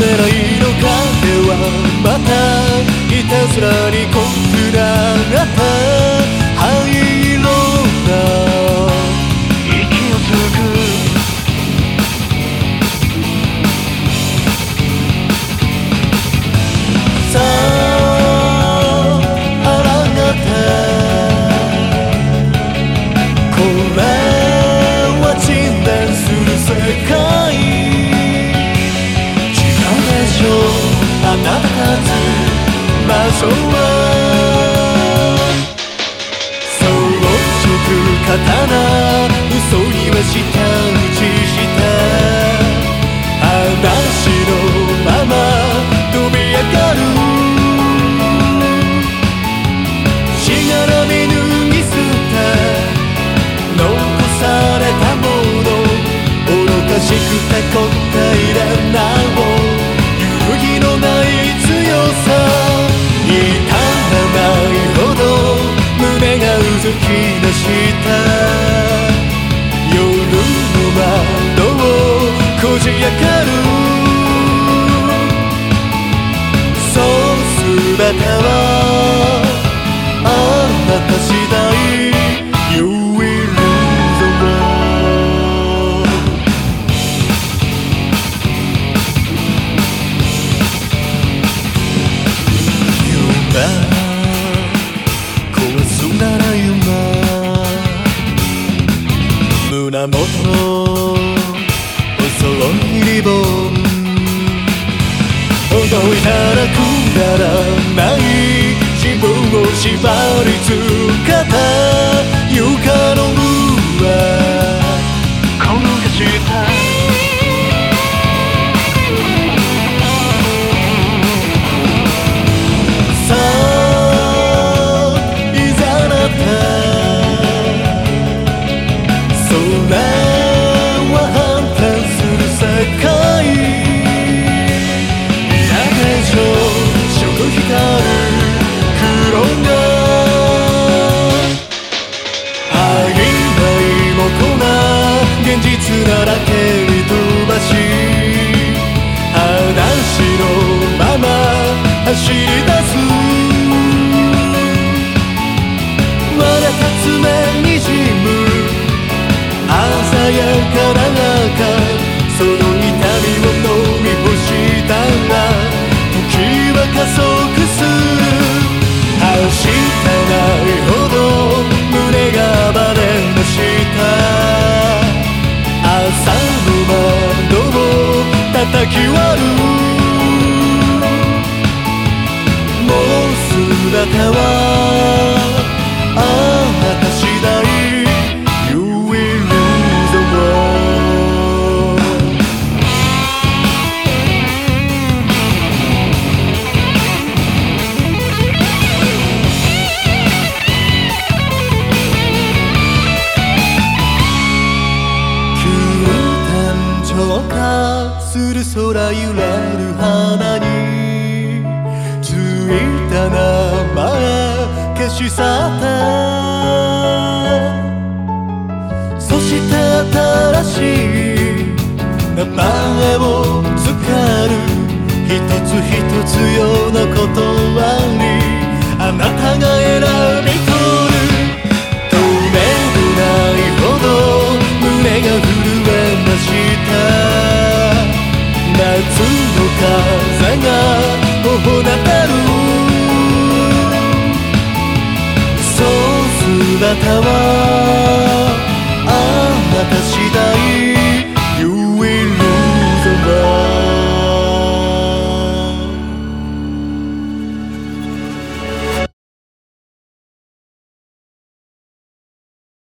せないのか？ではまたいたずらにこくらなた。胸元のおいリボン届いたらくだらない。自分を縛りつかた。光する空揺れる花についた名前消し去った。そして新しい名前を使う一つ一つような言葉にあなたが選 ব্যথা